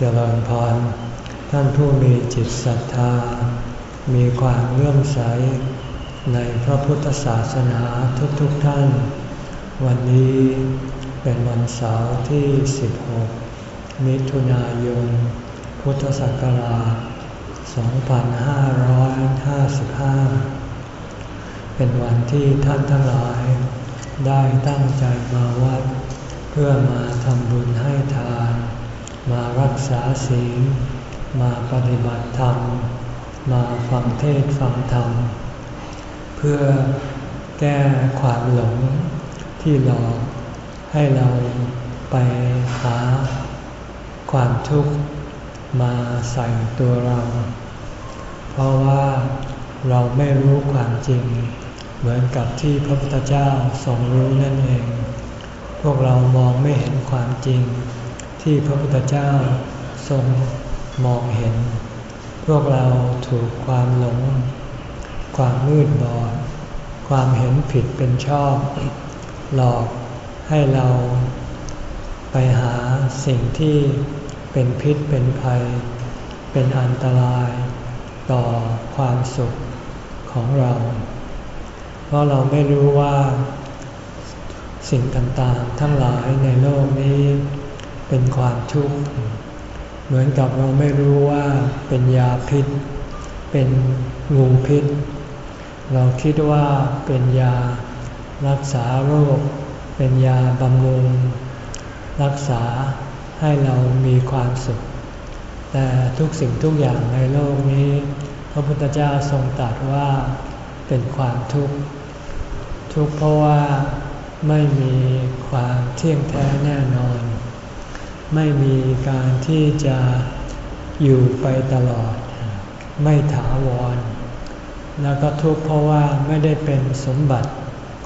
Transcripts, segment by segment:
เจริญพร ท่านผู้มีจิตศรัทธา มีความเลื่อมใส ในพระพุทธศาสนาทุกๆทท่าน วันนี้เป็นวันเสาร์ที่ 16 มิถุนายน พุทธศักราช 2555 เป็นวันที่ท่านทั้งหลาย ได้ตั้งใจมาวัด เพื่อมาทำบุญให้ทาน มารักษาศีล มาปฏิบัติธรรม มาฟังเทศฟังธรรม เพื่อแก้ความหลงที่หลอกให้เราไปหาความทุกข์มาใส่ตัวเรา เพราะว่าเราไม่รู้ความจริง เหมือนกับที่พระพุทธเจ้าทรงรู้นั่นเอง พวกเรามองไม่เห็นความจริง ที่พระพุทธเจ้าทรงมองเห็น พวกเราถูกความหลง ความมืดบอด ความเห็นผิดเป็นชอบ หลอกให้เราไปหาสิ่งที่เป็นพิษเป็นภัย เป็นอันตรายต่อความสุขของเรา เพราะเราไม่รู้ว่า สิ่งต่างๆ ทั้งหลายในโลกนี้ เป็นความทุกข์ เหมือนกับเราไม่รู้ว่าเป็นยาพิษ เป็นงูพิษ เราคิดว่าเป็นยารักษาโรค เป็นยาบำรุง รักษาให้เรามีความสุข แต่ทุกสิ่งทุกอย่างในโลกนี้ พระพุทธเจ้าทรงตรัสว่าเป็นความทุกข์ ทุกข์เพราะว่าไม่มีความเที่ยงแท้แน่นอน ไม่มีการที่จะอยู่ไปตลอด ไม่ถาวร แล้วก็ทุกข์เพราะว่าไม่ได้เป็นสมบัติ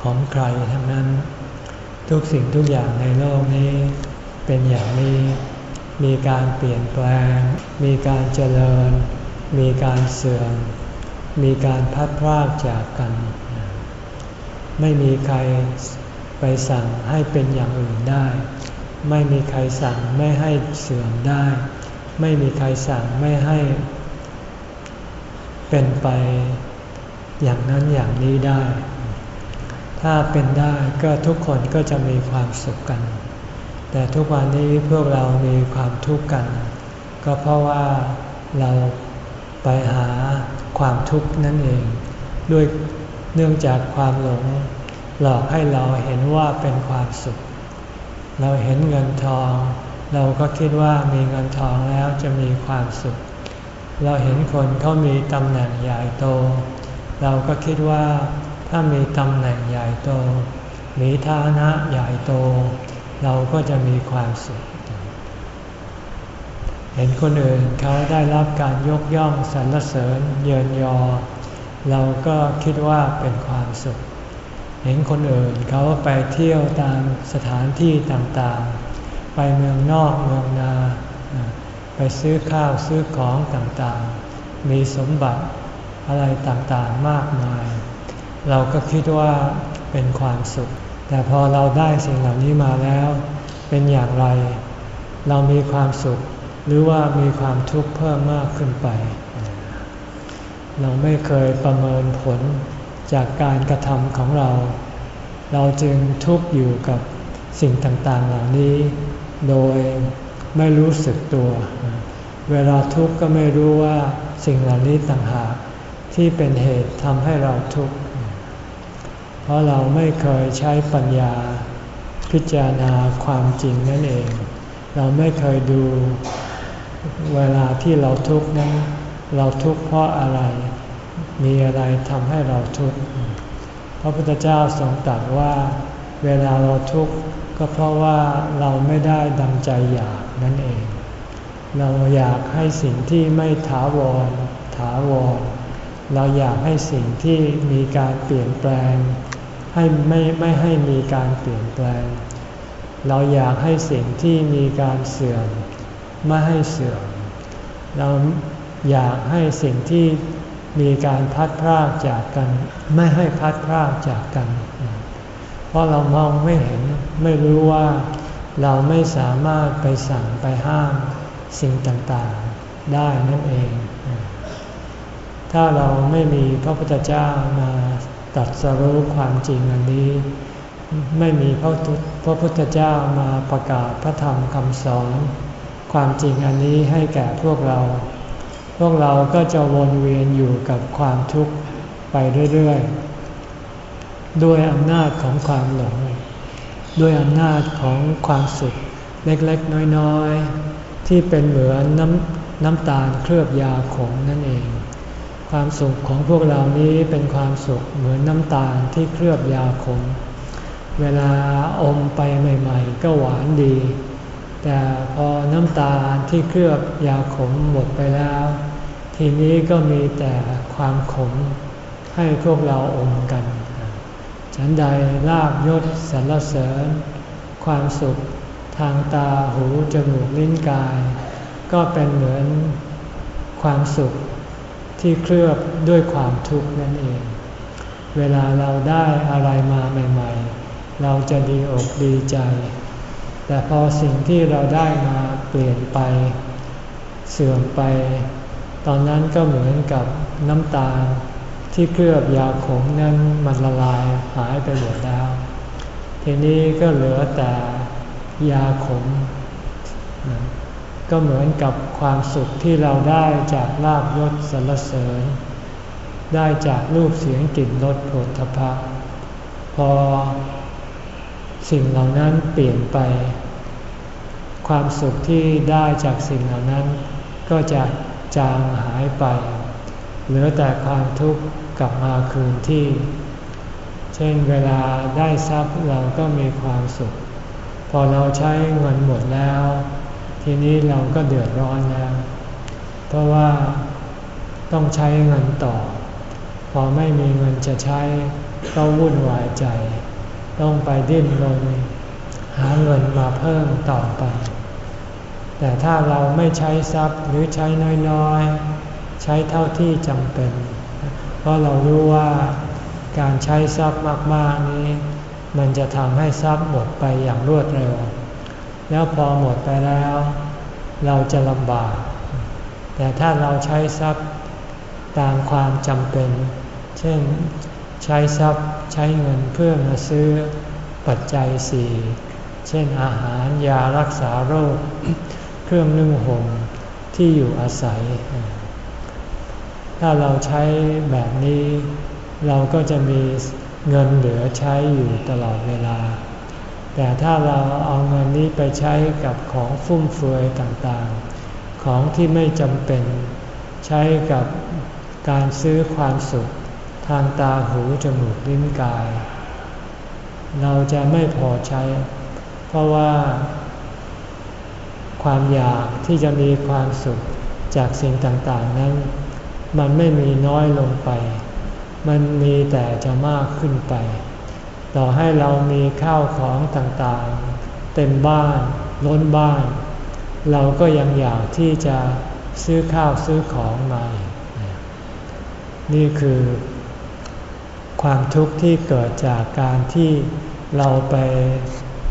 ของใครทั้งนั้น ทุกสิ่งทุกอย่างในโลกนี้ เป็นอย่างนี้มีการเปลี่ยนแปลง มีการเจริญ มีการเสื่อม มีการพัดพรากจากกัน ไม่มีใครไปสั่งให้เป็นอย่างอื่นได้ ไม่มีใครสั่งไม่ให้เสื่อมได้ ไม่มีใครสั่งไม่ให้ เป็นไปอย่างนั้นอย่างนี้ได้ ถ้าเป็นได้ก็ทุกคนก็จะมีความสุขกัน แต่ทุกวันนี้พวกเรามีความทุกข์กัน ก็เพราะว่าเราไปหาความทุกข์นั่นเอง ด้วยเนื่องจากความหลง หลอกให้เราเห็นว่าเป็นความสุข เราเห็นเงินทอง เราก็คิดว่ามีเงินทองแล้วจะมีความสุข เราเห็นคนเขามีตำแหน่งใหญ่โต เราก็คิดว่าถ้ามีตำแหน่งใหญ่โต มีฐานะใหญ่โต เราก็จะมีความสุข เห็นคนอื่นเขาได้รับการยกย่องสรรเสริญเยินยอ เราก็คิดว่าเป็นความสุข เห็นคนอื่นเขาไปเที่ยวตามสถานที่ต่างๆ ไปเมืองนอกเมืองนา ไปซื้อข้าวซื้อของต่างๆ มีสมบัติอะไรต่างๆมากมาย เราก็คิดว่าเป็นความสุข แต่พอเราได้สิ่งเหล่านี้มาแล้ว เป็นอย่างไร เรามีความสุขหรือว่ามีความทุกข์เพิ่มมากขึ้นไป เราไม่เคยประเมินผล จากการกระทำของเรา เราจึงทุกข์อยู่กับสิ่งต่างๆเหล่านี้ โดยไม่รู้สึกตัว เวลาทุกข์ก็ไม่รู้ว่าสิ่งเหล่านี้ต่างหากที่เป็นเหตุทำให้เราทุกข์ เพราะเราไม่เคยใช้ปัญญาพิจารณาความจริงนั่นเอง เราไม่เคยดูเวลาที่เราทุกข์นั้น เราทุกข์เพราะอะไร มีอะไรทำให้เราทุกข์พระพุทธเจ้าทรงตรัสว่าเวลาเราทุกข์ก็เพราะว่าเราไม่ได้ดังใจอยากนั่นเอง เราอยากให้สิ่งที่ไม่ถาวร ถาวร เราอยากให้สิ่งที่มีการเปลี่ยนแปลง ให้ไม่ไม่ให้มีการเปลี่ยนแปลง เราอยากให้สิ่งที่มีการเสื่อม ไม่ให้เสื่อม เราอยากให้สิ่งที่ มีการพัดพรากจากกัน ไม่ให้พัดพรากจากกัน เพราะเรามองไม่เห็นไม่รู้ว่าเราไม่สามารถไปสั่งไปห้ามสิ่งต่างๆได้นั่นเอง ถ้าเราไม่มีพระพุทธเจ้ามาตัดสรู้ความจริงอันนี้ ไม่มีพระพระพุทธเจ้ามาประกาศพระธรรมคำสอน ความจริงอันนี้ให้แก่พวกเรา วกเราก็จะวนเวียนอยู่กับความทุกข์ไปเรื่อยๆ ด้วยอำนาจของความหลง ด้วยอำนาจของความสุขเล็กๆ น้อยๆ ที่เป็นเหมือนน้ำน้ำตาลเคลือบยาขมนั่นเอง ความสุขของพวกเรานี้เป็นความสุขเหมือนน้ำตาลที่เคลือบยาขม เวลาอมไปใหม่ๆ ก็หวานดี แต่พอน้ำตาลที่เคลือบยาขมหมดไปแล้ว ทีนี้ก็มีแต่ความขมให้พวกเราอมกัน ฉันใดลาบยศสรรเสริญ ความสุขทางตาหูจมูกลิ้นกาย ก็เป็นเหมือนความสุขที่เคลือบด้วยความทุกข์นั่นเอง เวลาเราได้อะไรมาใหม่ ๆ เราจะดีอกดีใจ แต่พอสิ่งที่เราได้มาเปลี่ยนไป เสื่อมไป ตอนนั้นก็เหมือนกับน้ำตาลที่เคลือบยาขมนั้นมันละลายหายไปหมดแล้ว ทีนี้ก็เหลือแต่ยาขม ก็เหมือนกับความสุขที่เราได้จากลาบยศสรรเสริญ ได้จากรูปเสียงกลิ่นรสผลทพะพอสิ่งเหล่านั้นเปลี่ยนไป ความสุขที่ได้จากสิ่งเหล่านั้นก็จะ จางหายไป เหลือแต่ความทุกข์กลับมาคืนที่ เช่นเวลาได้ทรัพย์เราก็มีความสุข พอเราใช้เงินหมดแล้ว ทีนี้เราก็เดือดร้อนแล้ว เพราะว่าต้องใช้เงินต่อ พอไม่มีเงินจะใช้ก็วุ่นวายใจ ต้องไปดิ้นรนหาเงินมาเพิ่มต่อไป แต่ถ้าเราไม่ใช้ทรัพย์หรือใช้น้อยๆ ใช้เท่าที่จำเป็น เพราะเรารู้ว่าการใช้ทรัพย์มากๆนี้ มันจะทำให้ทรัพย์หมดไปอย่างรวดเร็ว แล้วพอหมดไปแล้ว เราจะลำบาก แต่ถ้าเราใช้ทรัพย์ตามความจำเป็น เช่นใช้ทรัพย์ใช้เงินเพื่อมาซื้อปัจจัยสี่ เช่นอาหารยารักษาโรคเค รื่องนึ่งห่มที่อยู่อาศัย ถ้าเราใช้แบบนี้ เราก็จะมีเงินเหลือใช้อยู่ตลอดเวลา แต่ถ้าเราเอาเงินนี้ไปใช้กับของฟุ่มเฟือยต่างๆ ของที่ไม่จำเป็นใช้กับการซื้อความสุขทางตาหูจมูกลิ้นกาย เราจะไม่พอใช้ เพราะว่า ความอยากที่จะมีความสุขจากสิ่งต่างๆนั้น มันไม่มีน้อยลงไป มันมีแต่จะมากขึ้นไป ต่อให้เรามีข้าวของต่างๆ เต็มบ้าน ล้นบ้าน เราก็ยังอยากที่จะซื้อข้าวซื้อของมา นี่คือ ความทุกข์ที่เกิดจากการที่เราไป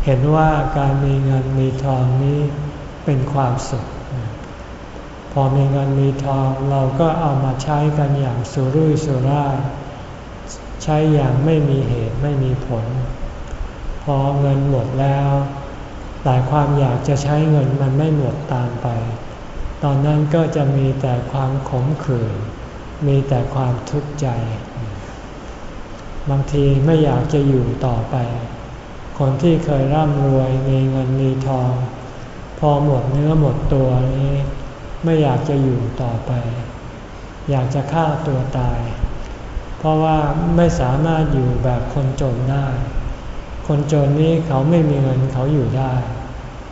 เห็นว่าการมีเงินมีทองนี้ เป็นความสุข พอมีเงินมีทองเราก็เอามาใช้กันอย่างสุรุ่ยสุร่าย ใช้อย่างไม่มีเหตุไม่มีผล พอเงินหมดแล้วแต่ความอยากจะใช้เงินมันไม่หมดตามไป ตอนนั้นก็จะมีแต่ความขมขื่นมีแต่ความทุกข์ใจ บางทีไม่อยากจะอยู่ต่อไป คนที่เคยร่ำรวยมีเงินมีทอง อหมดเนื้อหมดตัวนี้ ไม่อยากจะอยู่ต่อไป อยากจะฆ่าตัวตาย เพราะว่าไม่สามารถอยู่แบบคนจนได้ คนจนนี้เขาไม่มีเงินเขาอยู่ได้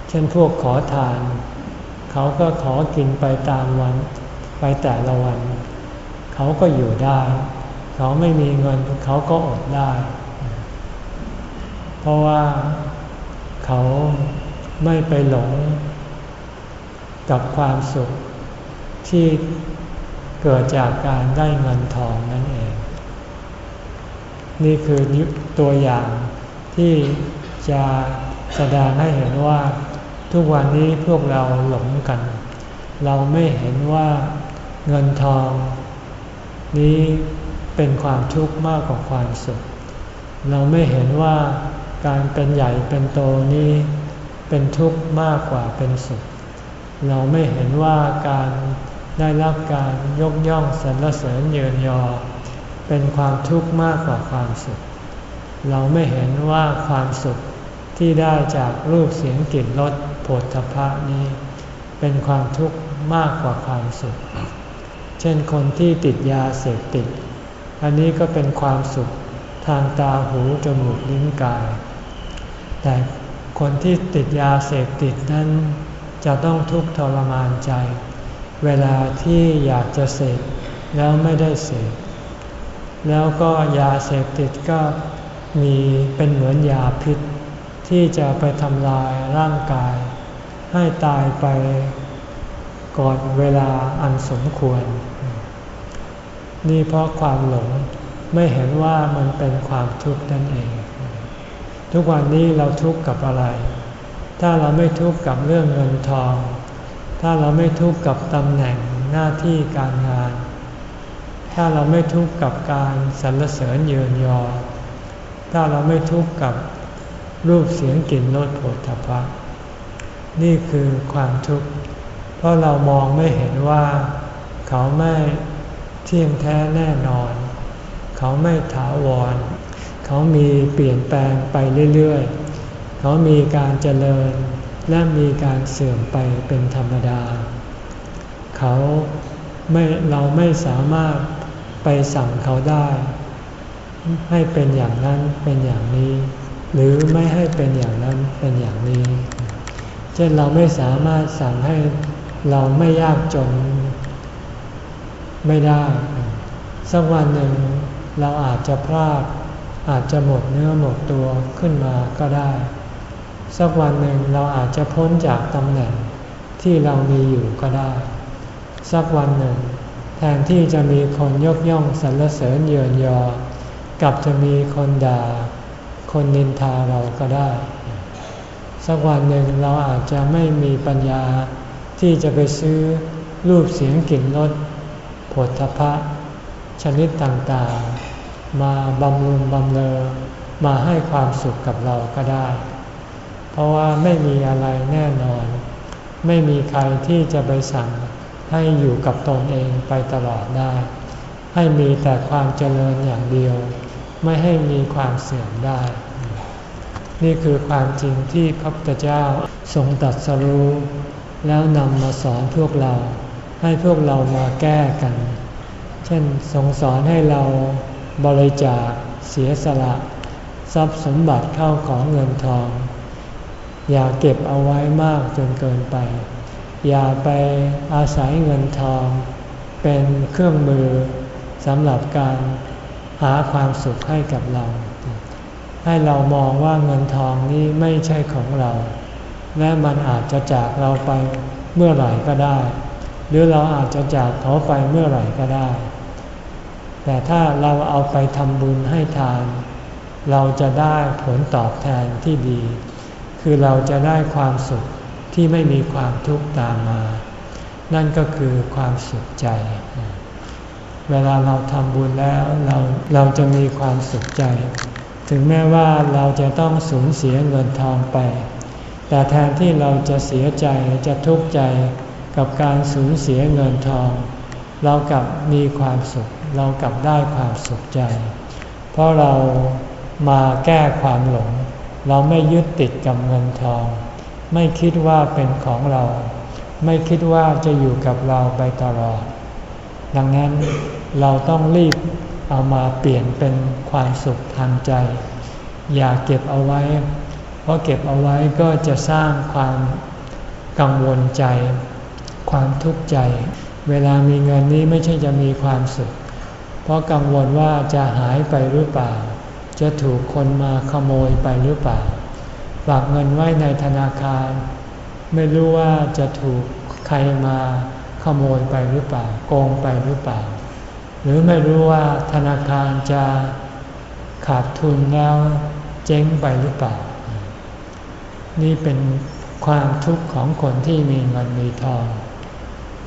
เช่นพวกขอทาน เขาก็ขอกินไปตามวันไปแต่ละวัน เขาก็อยู่ได้ เขาไม่มีเงินเขาก็อดได้ เพราะว่าเขา ไม่ไปหลงกับความสุขที่เกิดจากการได้เงินทองนั่นเอง นี่คือตัวอย่างที่จะแสดงให้เห็นว่าทุกวันนี้พวกเราหลงกัน เราไม่เห็นว่าเงินทอง นี้เป็นความทุกข์มากกว่าความสุข เราไม่เห็นว่าการเป็นใหญ่เป็นโตนี้ เป็นทุกข์มากกว่าเป็นสุข เราไม่เห็นว่าการได้รับการยกย่องสรรเสริญเยินยอ เป็นความทุกข์มากกว่าความสุข เราไม่เห็นว่าความสุขที่ได้จากรูปเสียงกลิ่นรสโผฏฐพะนี้ เป็นความทุกข์มากกว่าความสุข เช่นคนที่ติดยาเสพติด อันนี้ก็เป็นความสุขทางตาหูจมูกลิ้นกาย แต่ คนที่ติดยาเสพติดนั้น จะต้องทุกข์ทรมานใจ เวลาที่อยากจะเสพแล้วไม่ได้เสพแล้วก็ยาเสพติดก็มีเป็นเหมือนยาพิษ ที่จะไปทำลายร่างกาย ให้ตายไปก่อนเวลาอันสมควร นี่เพราะความหลงไม่เห็นว่ามันเป็นความทุกข์นั่นเอง ทุกวันนี้เราทุกข์กับอะไร ถ้าเราไม่ทุกข์กับเรื่องเงินทอง ถ้าเราไม่ทุกข์กับตำแหน่งหน้าที่การงาน ถ้าเราไม่ทุกข์กับการสรรเสริญเยินยอ ถ้าเราไม่ทุกข์กับรูปเสียงกลิ่นรสผลทพะนี่คือความทุกข์ เพราะเรามองไม่เห็นว่า เขาไม่เที่ยงแท้แน่นอน เขาไม่ถาวร เขามีเปลี่ยนแปลงไปเรื่อยๆ เขามีการเจริญและมีการเสื่อมไปเป็นธรรมดา เขาไม่เราไม่สามารถไปสั่งเขาได้ ให้เป็นอย่างนั้นเป็นอย่างนี้ หรือไม่ให้เป็นอย่างนั้นเป็นอย่างนี้ เช่นเราไม่สามารถสั่งให้เราไม่ยากจนไม่ได้ สักวันหนึ่งเราอาจจะพลาด อาจจะหมดเนื้อหมดตัวขึ้นมาก็ได้ สักวันหนึ่งเราอาจจะพ้นจากตำแหน่งที่เรามีอยู่ก็ได้ สักวันหนึ่ง แทนที่จะมีคนยกย่องสรรเสริญเยินยอ กลับจะมีคนด่า คนนินทาเราก็ได้ สักวันหนึ่งเราอาจจะไม่มีปัญญาที่จะไปซื้อรูปเสียงกลิ่นรสผลทพะ ชนิดต่าง มาบำรุงบำเรอมาให้ความสุขกับเราก็ได้ เพราะว่าไม่มีอะไรแน่นอน ไม่มีใครที่จะไปสั่งให้อยู่กับตนเองไปตลอดได้ ให้มีแต่ความเจริญอย่างเดียว ไม่ให้มีความเสื่อมได้ นี่คือความจริงที่พระพุทธเจ้าทรงตัดสรู้ แล้วนำมาสอนพวกเรา ให้พวกเรามาแก้กัน เช่นทรงสอนให้เรา บริจาคเสียสละ ทรัพย์สมบัติเข้าของเงินทอง อย่าเก็บเอาไว้มากจนเกินไป อย่าไปอาศัยเงินทอง เป็นเครื่องมือสำหรับการหาความสุขให้กับเรา ให้เรามองว่าเงินทองนี้ไม่ใช่ของเรา และมันอาจจะจากเราไปเมื่อไหร่ก็ได้ หรือเราอาจจะจากเขาไปเมื่อไหร่ก็ได้ แต่ถ้าเราเอาไปทำบุญให้ทาน เราจะได้ผลตอบแทนที่ดี คือเราจะได้ความสุขที่ไม่มีความทุกข์ตามมา นั่นก็คือความสุขใจ เวลาเราทำบุญแล้วเราเราจะมีความสุขใจ ถึงแม้ว่าเราจะต้องสูญเสียเงินทองไป แต่แทนที่เราจะเสียใจจะทุกข์ใจกับการสูญเสียเงินทอง เรากลับมีความสุข เรากลับได้ความสุขใจ เพราะเรามาแก้ความหลง เราไม่ยึดติดกับเงินทอง ไม่คิดว่าเป็นของเรา ไม่คิดว่าจะอยู่กับเราไปตลอด ดังนั้นเราต้องรีบเอามาเปลี่ยนเป็นความสุขทางใจ อย่าเก็บเอาไว้ เพราะเก็บเอาไว้ก็จะสร้างความกังวลใจ ความทุกข์ใจ เวลามีเงินนี้ไม่ใช่จะมีความสุข ราะกังวลว่าจะหายไปหรือเปล่า จะถูกคนมาขโมยไปหรือเปล่า ฝากเงินไว้ในธนาคาร ไม่รู้ว่าจะถูกใครมาขโมยไปหรือเปล่า โกงไปหรือเปล่า หรือไม่รู้ว่าธนาคารจะขาดทุนแล้วเจ๊งไปหรือเปล่า นี่เป็นความทุกข์ของคนที่มีเงินมีทอง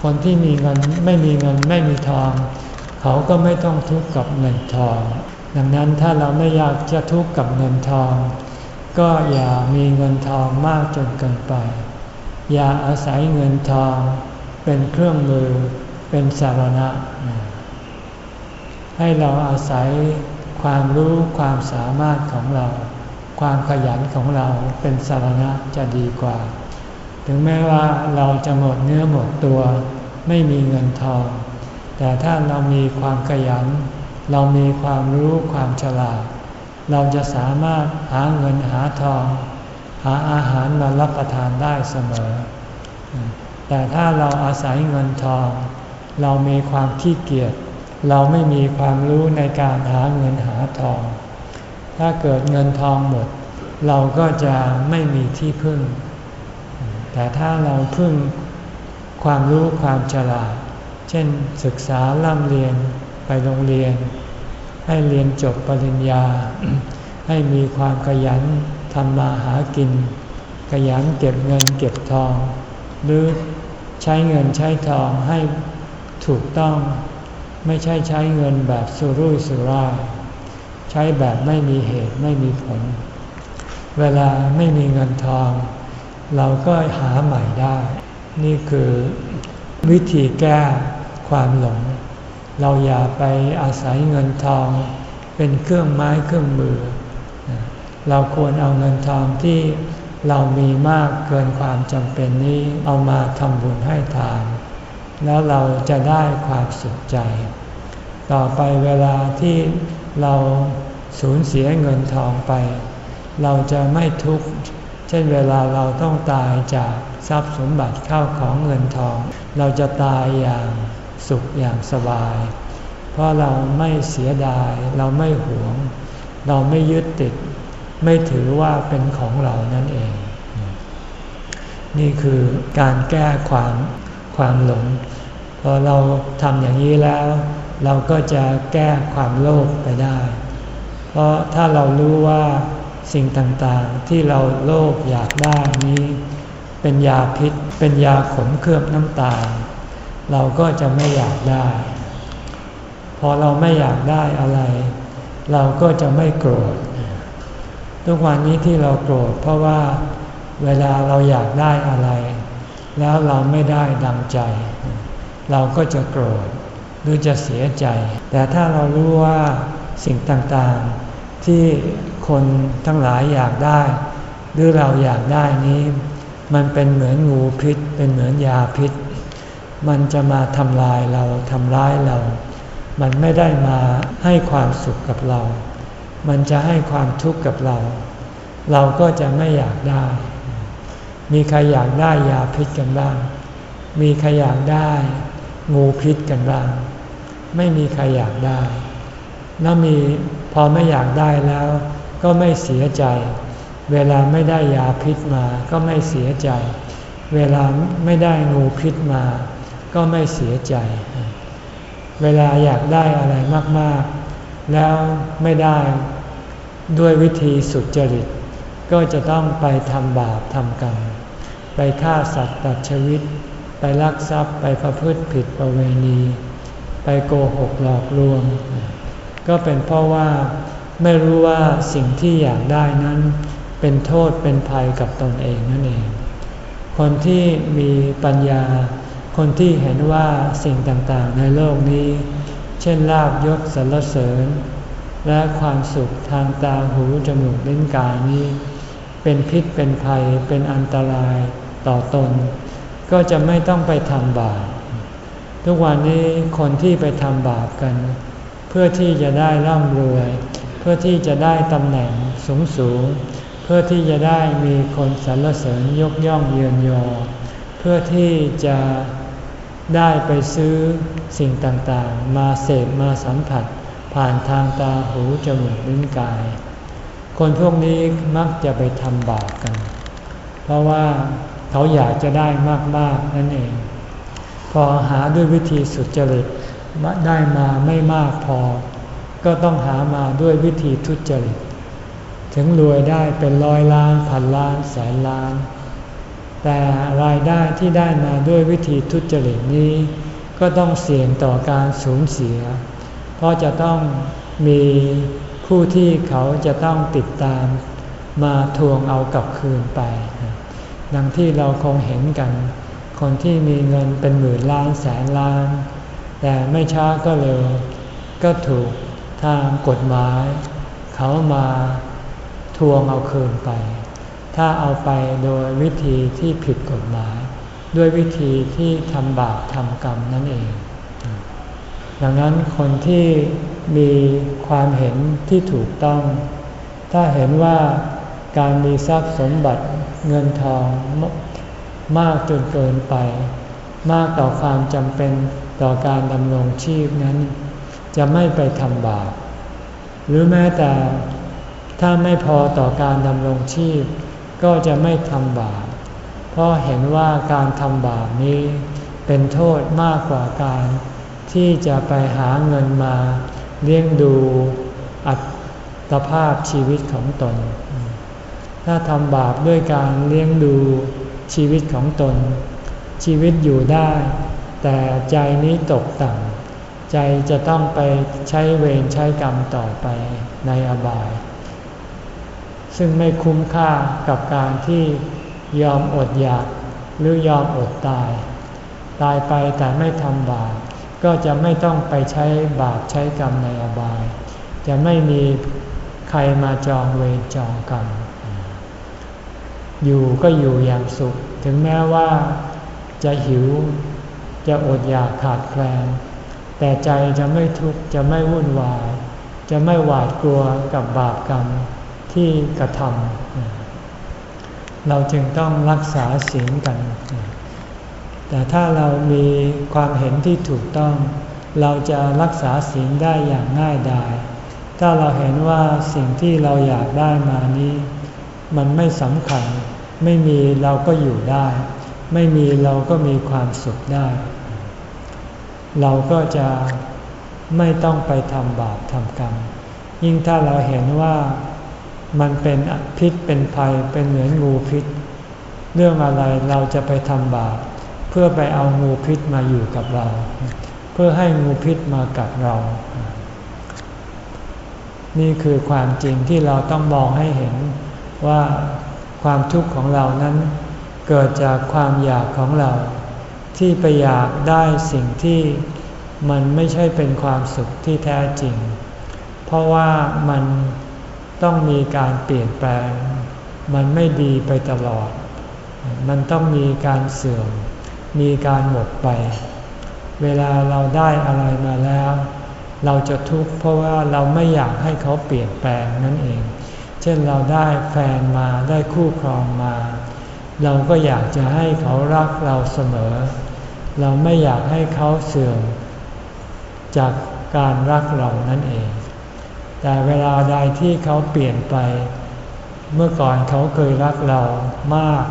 คนที่มีเงินไม่มีเงินไม่มีทอง เขาก็ไม่ต้องทุกข์กับเงินทอง ดังนั้นถ้าเราไม่อยากจะทุกข์กับเงินทอง ก็อย่ามีเงินทองมากจนเกินไป อย่าอาศัยเงินทอง เป็นเครื่องมือเป็นสารณะ ให้เราอาศัยความรู้ความสามารถของเรา ความขยันของเราเป็นสารณะจะดีกว่า ถึงแม้ว่าเราจะหมดเนื้อหมดตัว ไม่มีเงินทอง แต่ถ้าเรามีความขยัน เรามีความรู้ความฉลาด เราจะสามารถหาเงินหาทอง หาอาหารมารับประทานได้เสมอ แต่ถ้าเราอาศัยเงินทอง เรามีความขี้เกียจเราไม่มีความรู้ในการหาเงินหาทอง ถ้าเกิดเงินทองหมด เราก็จะไม่มีที่พึ่ง แต่ถ้าเราพึ่งความรู้ความฉลาด เช่นศึกษาล่ำเรียนไปโรงเรียน ให้เรียนจบปริญญา ให้มีความขยันทำมาหากิน ขยันเก็บเงินเก็บทอง หรือใช้เงินใช้ทองให้ถูกต้อง ไม่ใช่ใช้เงินแบบสุรุ่ยสุร่ายใช้แบบไม่มีเหตุไม่มีผล เวลาไม่มีเงินทอง เราก็หาใหม่ได้ นี่คือวิธีแก้ ความหลง เราอย่าไปอาศัยเงินทองเป็นเครื่องไม้เครื่องมือ เราควรเอาเงินทองที่เรามีมากเกินความจำเป็นนี้เอามาทำบุญให้ทาน แล้วเราจะได้ความสุขใจ ต่อไปเวลาที่เราสูญเสียเงินทองไป เราจะไม่ทุกข์เช่นเวลาเราต้องตายจากทรัพย์สมบัติเข้าของเงินทอง เราจะตายอย่าง สุขอย่างสบาย เพราะเราไม่เสียดาย เราไม่หวง เราไม่ยึดติด ไม่ถือว่าเป็นของเรานั่นเอง นี่คือการแก้ความความหลง พอเราทำอย่างนี้แล้ว เราก็จะแก้ความโลภไปได้ เพราะถ้าเรารู้ว่าสิ่งต่างๆที่เราโลภอยากได้นี้ เป็นยาพิษ เป็นยาขมเคลือบน้ำตาล เราก็จะไม่อยากได้ พอเราไม่อยากได้อะไร เราก็จะไม่โกรธ ทุกวันนี้ที่เราโกรธเพราะว่าเวลาเราอยากได้อะไร แล้วเราไม่ได้ดังใจ เราก็จะโกรธหรือจะเสียใจ แต่ถ้าเรารู้ว่าสิ่งต่างๆ ที่คนทั้งหลายอยากได้ หรือเราอยากได้นี้ มันเป็นเหมือนงูพิษ เป็นเหมือนยาพิษ มันจะมาทำลายเราทำร้ายเรา มันไม่ได้มาให้ความสุขกับเรา มันจะให้ความทุกข์กับเรา เราก็จะไม่อยากได้ มีใครอยากได้ยาพิษกันบ้าง มีใครอยากได้งูพิษกันบ้าง ไม่มีใครอยากได้แล้วมีพอไม่อยากได้แล้ว ก็ไม่เสียใจ เวลาไม่ได้ยาพิษมา ก็ไม่เสียใจ เวลาไม่ได้งูพิษมา ก็ไม่เสียใจ เวลาอยากได้อะไรมาก ๆ แล้วไม่ได้ด้วยวิธีสุจริต ก็จะต้องไปทำบาปทำกรรม ไปฆ่าสัตว์ตัดชีวิต ไปลักทรัพย์ไปประพฤติผิดประเวณี ไปโกหกหลอกลวง ก็เป็นเพราะว่าไม่รู้ว่าสิ่งที่อยากได้นั้น เป็นโทษเป็นภัยกับตนเองนั่นเอง คนที่มีปัญญา คนที่เห็นว่าสิ่งต่างๆ ในโลกนี้ เช่นลาบยศสรรเสริญ และความสุขทางตาหูจมูกลิ้นกายนี้ เป็นพิษเป็นภัยเป็นอันตรายต่อตน ก็จะไม่ต้องไปทำบาปทุกวันนี้คนที่ไปทำบาปกัน เพื่อที่จะได้ร่ำรวย เพื่อที่จะได้ตำแหน่งสูงสูงเพื่อที่จะได้มีคนสรรเสริญยกย่องเยือนยอ เพื่อที่จะ ได้ไปซื้อสิ่งต่างๆ มาเสพมาสัมผัส ผ่านทางตาหูจมูกลิ้นกาย คนพวกนี้มักจะไปทำบาปกัน เพราะว่าเขาอยากจะได้มากๆนั่นเอง พอหาด้วยวิธีสุจริตได้มาไม่มากพอ ก็ต้องหามาด้วยวิธีทุจริต ถึงรวยได้เป็นร้อยล้านพันล้านแสนล้าน แต่รายได้ที่ได้มาด้วยวิธีทุจริตนี้ ก็ต้องเสี่ยงต่อการสูญเสีย เพราะจะต้องมีผู้ที่เขาจะต้องติดตามมาทวงเอากลับคืนไป ดังที่เราคงเห็นกัน คนที่มีเงินเป็นหมื่นล้านแสนล้าน แต่ไม่ช้าก็เร็ว ก็ถูกทางกฎหมาย เขามาทวงเอาคืนไป ถ้าเอาไปโดยวิธีที่ผิดกฎหมาย ด้วยวิธีที่ทำบาปทำกรรมนั่นเอง ดังนั้นคนที่มีความเห็นที่ถูกต้อง ถ้าเห็นว่าการมีทรัพย์สมบัติเงินทองมากจนเกินไป มากต่อความจำเป็นต่อการดำรงชีพนั้น จะไม่ไปทำบาปหรือแม้แต่ถ้าไม่พอต่อการดำรงชีพ ก็จะไม่ทำบาป เพราะเห็นว่าการทำบาปนี้เป็นโทษมากกว่าการที่จะไปหาเงินมาเลี้ยงดูอัตภาพชีวิตของตน ถ้าทำบาปด้วยการเลี้ยงดูชีวิตของตน ชีวิตอยู่ได้ แต่ใจนี้ตกต่ำใจจะต้องไปใช้เวรใช้กรรมต่อไปในอบาย ซึ่งไม่คุ้มค่ากับการที่ยอมอดอยากหรือยอมอดตาย ตายไปแต่ไม่ทำบาปก็จะไม่ต้องไปใช้บาปใช้กรรมในอบาย จะไม่มีใครมาจองเวรจองกรรม อยู่ก็อยู่อย่างสุข ถึงแม้ว่าจะหิว จะอดอยากขาดแคลน แต่ใจจะไม่ทุกข์จะไม่วุ่นวาย จะไม่หวาดกลัวกับบาปกรรม ที่กระทำเราจึงต้องรักษาศีลกัน แต่ถ้าเรามีความเห็นที่ถูกต้อง เราจะรักษาศีลได้อย่างง่ายดาย ถ้าเราเห็นว่าสิ่งที่เราอยากได้มานี้ มันไม่สำคัญ ไม่มีเราก็อยู่ได้ ไม่มีเราก็มีความสุขได้ เราก็จะไม่ต้องไปทำบาปทำกรรม ยิ่งถ้าเราเห็นว่า มันเป็นพิษเป็นภัยเป็นเหมือนงูพิษ เรื่องอะไรเราจะไปทำบาปเพื่อไปเอางูพิษมาอยู่กับเรา เพื่อให้งูพิษมากัดเรา นี่คือความจริงที่เราต้องมองให้เห็นว่าความทุกข์ของเรานั้น เกิดจากความอยากของเรา ที่ไปอยากได้สิ่งที่มันไม่ใช่เป็นความสุขที่แท้จริง เพราะว่ามัน ต้องมีการเปลี่ยนแปลง มันไม่ดีไปตลอด มันต้องมีการเสื่อม มีการหมดไป เวลาเราได้อะไรมาแล้ว เราจะทุกข์เพราะว่าเราไม่อยากให้เขาเปลี่ยนแปลงนั่นเอง เช่นเราได้แฟนมาได้คู่ครองมา เราก็อยากจะให้เขารักเราเสมอ เราไม่อยากให้เขาเสื่อม จากการรักเรานั่นเอง แต่เวลาใดที่เขาเปลี่ยนไป เมื่อก่อนเขาเคยรักเรามาก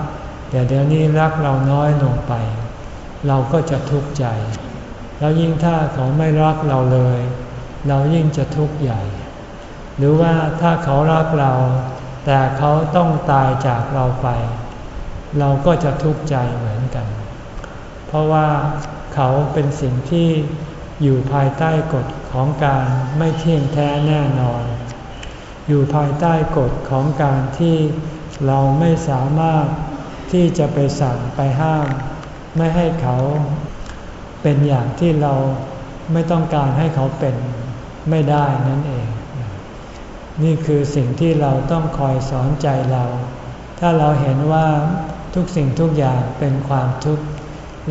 แต่เดี๋ยวนี้รักเราน้อยลงไป เราก็จะทุกข์ใจ แล้วยิ่งถ้าเขาไม่รักเราเลย เรายิ่งจะทุกข์ใหญ่ หรือว่าถ้าเขารักเรา แต่เขาต้องตายจากเราไป เราก็จะทุกข์ใจเหมือนกัน เพราะว่าเขาเป็นสิ่งที่อยู่ภายใต้กฎ ของการไม่เที่ยงแท้แน่นอน อยู่ภายใต้กฎของการที่เราไม่สามารถที่จะไปสั่งไปห้าม ไม่ให้เขาเป็นอย่างที่เราไม่ต้องการให้เขาเป็นไม่ได้นั่นเอง นี่คือสิ่งที่เราต้องคอยสอนใจเรา ถ้าเราเห็นว่าทุกสิ่งทุกอย่างเป็นความทุกข์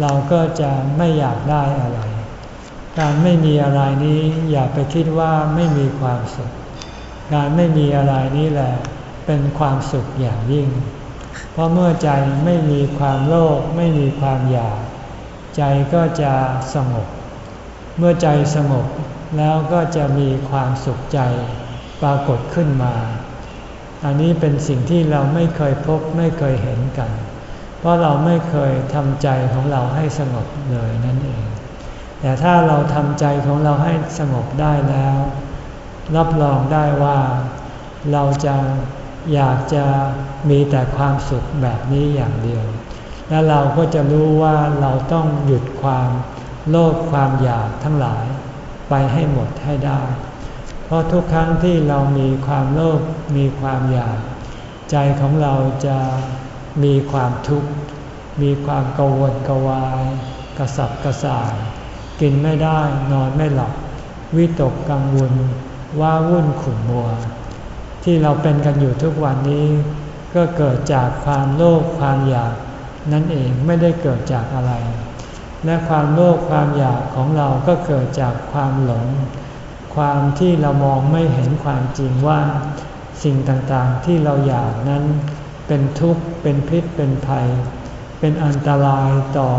เราก็จะไม่อยากได้อะไร การไม่มีอะไรนี้อย่าไปคิดว่าไม่มีความสุข การไม่มีอะไรนี้แหละเป็นความสุขอย่างยิ่ง เพราะเมื่อใจไม่มีความโลภไม่มีความอยาก ใจก็จะสงบ เมื่อใจสงบแล้วก็จะมีความสุขใจปรากฏขึ้นมา อันนี้เป็นสิ่งที่เราไม่เคยพบไม่เคยเห็นกัน เพราะเราไม่เคยทำใจของเราให้สงบเลยนั่นเอง แต่ถ้าเราทำใจของเราให้สงบได้แล้ว รับรองได้ว่า เราจะอยากจะมีแต่ความสุขแบบนี้อย่างเดียว และเราก็จะรู้ว่าเราต้องหยุดความโลภความอยากทั้งหลายไปให้หมดให้ได้ เพราะทุกครั้งที่เรามีความโลภมีความอยาก ใจของเราจะมีความทุกข์ มีความกังวลกวาย กระสับกระส่าย กินไม่ได้นอนไม่หลับ วิตกกังวลว่าวุ่นขุ่นมัว ที่เราเป็นกันอยู่ทุกวันนี้ ก็เกิดจากความโลภความอยากนั่นเองไม่ได้เกิดจากอะไร และความโลภความอยากของเราก็เกิดจากความหลง ความที่เรามองไม่เห็นความจริงว่า สิ่งต่างๆที่เราอยากนั้น เป็นทุกข์เป็นพิษเป็นภัย เป็นอันตรายต่อ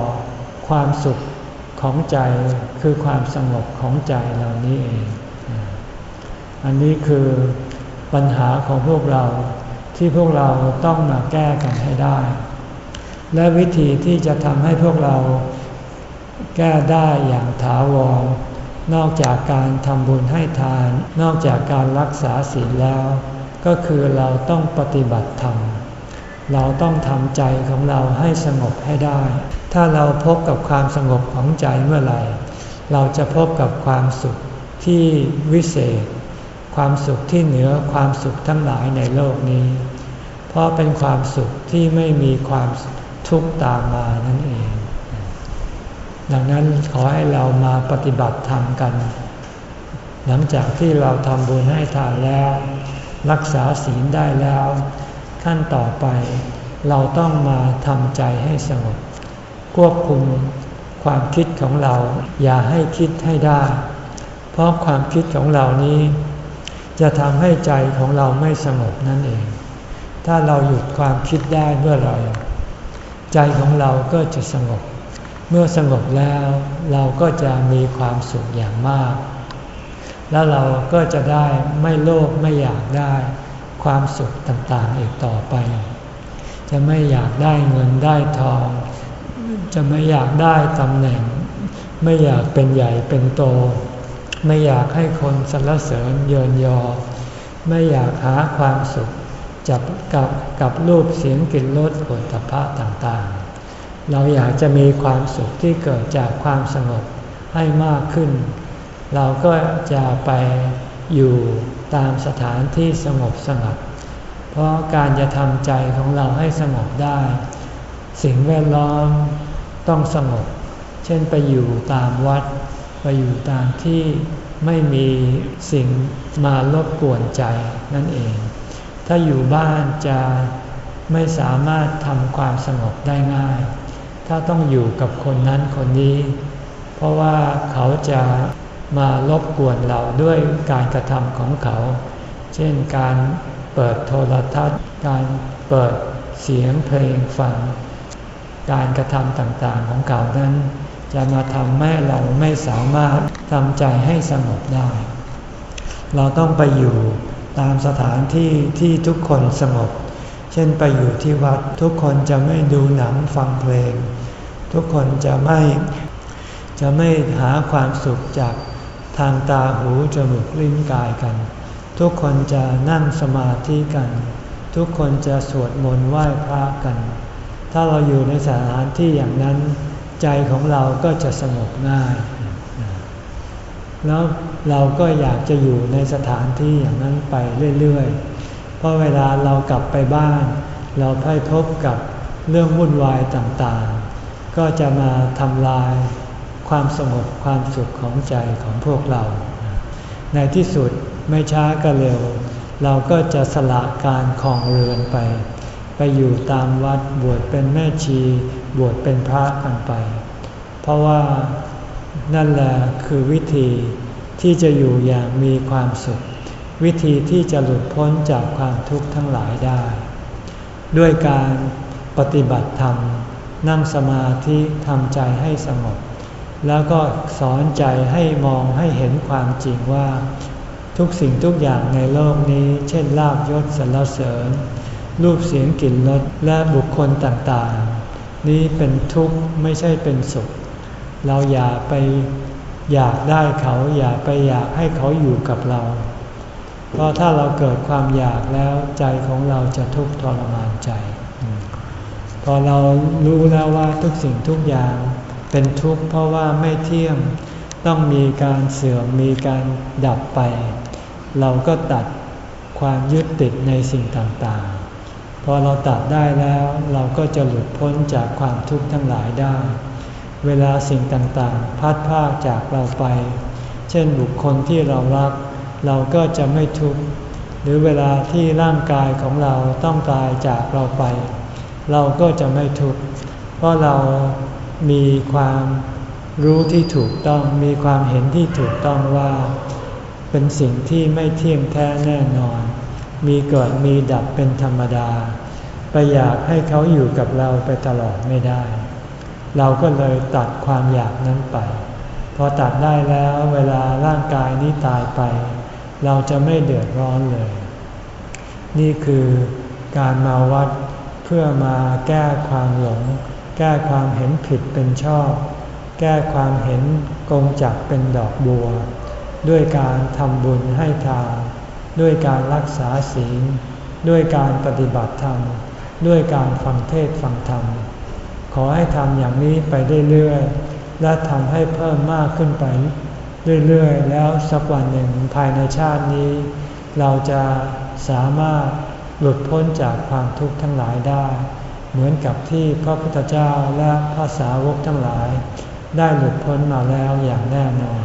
ความสุข ของใจคือความสงบของใจเหล่านี้เอง อันนี้คือปัญหาของพวกเราที่พวกเราต้องมาแก้กันให้ได้ และวิธีที่จะทำให้พวกเราแก้ได้อย่างถาวรนอกจากการทำบุญให้ทาน นอกจากการรักษาศีลแล้ว ก็คือเราต้องปฏิบัติธรรม เราต้องทำใจของเราให้สงบให้ได้ ถ้าเราพบกับความสงบของใจเมื่อไหร่ เราจะพบกับความสุขที่วิเศษ ความสุขที่เหนือความสุขทั้งหลายในโลกนี้ เพราะเป็นความสุขที่ไม่มีความทุกข์ตามมานั่นเอง ดังนั้นขอให้เรามาปฏิบัติธรรมกัน หลังจากที่เราทำบุญให้ทานแล้ว รักษาศีลได้แล้ว ขั้นต่อไปเราต้องมาทำใจให้สงบ ควบคุมความคิดของเรา อย่าให้คิดให้ได้ เพราะความคิดของเรานี้ จะทำให้ใจของเราไม่สงบนั่นเอง ถ้าเราหยุดความคิดได้เมื่อไรใจของเราก็จะสงบ เมื่อสงบแล้วเราก็จะมีความสุขอย่างมาก แล้วเราก็จะได้ไม่โลภไม่อยากได้ ความสุขต่างๆอีกต่อไป จะไม่อยากได้เงินได้ทอง จะไม่อยากได้ตำแหน่ง ไม่อยากเป็นใหญ่เป็นโต ไม่อยากให้คนสรรเสริญเยินยอ ไม่อยากหาความสุขจับกับกับรูปเสียงกลิ่นรสผลตภะต่างๆ เราอยากจะมีความสุขที่เกิดจากความสงบให้มากขึ้น เราก็จะไปอยู่ตามสถานที่สงบสงบเพราะการจะทำใจของเราให้สงบได้ สิ่งแวดล้อม ต้องสงบ เช่นไปอยู่ตามวัด ไปอยู่ตามที่ไม่มีสิ่งมารบกวนใจนั่นเอง ถ้าอยู่บ้านจะไม่สามารถทำความสงบได้ง่าย ถ้าต้องอยู่กับคนนั้นคนนี้ เพราะว่าเขาจะมารบกวนเราด้วยการกระทำของเขา เช่นการเปิดโทรทัศน์ การเปิดเสียงเพลงฟัง การกระทำต่างๆของเขานั้น จะมาทำให้เราไม่สามารถทำใจให้สงบได้ เราต้องไปอยู่ตามสถานที่ที่ทุกคนสงบ เช่นไปอยู่ที่วัดทุกคนจะไม่ดูหนังฟังเพลง ทุกคนจะไม่จะไม่หาความสุขจากทางตาหูจมูกลิ้นกายกัน ทุกคนจะนั่งสมาธิกัน ทุกคนจะสวดมนต์ไหว้พระกัน ถ้าเราอยู่ในสถานที่อย่างนั้น ใจของเราก็จะสงบง่าย แล้วเราก็อยากจะอยู่ในสถานที่อย่างนั้นไปเรื่อยๆ เพราะเวลาเรากลับไปบ้าน เราไปพบกับเรื่องวุ่นวายต่างๆ ก็จะมาทำลายความสงบความสุขของใจของพวกเรา ในที่สุดไม่ช้าก็เร็ว เราก็จะสละการคลองเรือนไปไป อยู่ตามวัดบวชเป็นแม่ชีบวชเป็นพระกันไป เพราะว่านั่นแหละคือวิธีที่จะอยู่อย่างมีความสุข วิธีที่จะหลุดพ้นจากความทุกข์ทั้งหลายได้ ด้วยการปฏิบัติธรรม นั่งสมาธิทำใจให้สงบ แล้วก็สอนใจให้มองให้เห็นความจริงว่า ทุกสิ่งทุกอย่างในโลกนี้ เช่นลาบยศสรรเสริญ รูปเสียงกลิ่นรสและบุคคลต่างๆ นี้เป็นทุกข์ไม่ใช่เป็นสุข เราอย่าไปอยากได้เขาอย่าไปอยากให้เขาอยู่กับเรา เพราะถ้าเราเกิดความอยากแล้วใจของเราจะทุกข์ทรมานใจ พอเรารู้แล้วว่าทุกสิ่งทุกอย่างเป็นทุกข์เพราะว่าไม่เที่ยงต้องมีการเสื่อมมีการดับไป เราก็ตัดความยึดติดในสิ่งต่างๆ พอเราตัดได้แล้วเราก็จะหลุดพ้นจากความทุกข์ทั้งหลายได้ เวลาสิ่งต่างๆ พัดพาจากเราไป เช่นบุคคลที่เรารัก เราก็จะไม่ทุกข์ หรือเวลาที่ร่างกายของเราต้องตายจากเราไป เราก็จะไม่ทุกข์ เพราะเรามีความรู้ที่ถูกต้อง มีความเห็นที่ถูกต้องว่า เป็นสิ่งที่ไม่เที่ยงแท้แน่นอน มีเกิดมีดับเป็นธรรมดา ไปอยากให้เขาอยู่กับเราไปตลอดไม่ได้ เราก็เลยตัดความอยากนั้นไป พอตัดได้แล้วเวลาร่างกายนี้ตายไป เราจะไม่เดือดร้อนเลย นี่คือการมาวัดเพื่อมาแก้ความหลง แก้ความเห็นผิดเป็นชอบ แก้ความเห็นกงจักเป็นดอกบัว ด้วยการทำบุญให้ทาน ด้วยการรักษาศีล ด้วยการปฏิบัติธรรม ด้วยการฟังเทศฟังธรรม ขอให้ทำอย่างนี้ไปเรื่อยๆ และทำให้เพิ่มมากขึ้นไปเรื่อยๆ แล้วสักวันหนึ่งภายในชาตินี้ เราจะสามารถหลุดพ้นจากความทุกข์ทั้งหลายได้ เหมือนกับที่พระพุทธเจ้าและพระสาวกทั้งหลาย ได้หลุดพ้นมาแล้วอย่างแน่นอน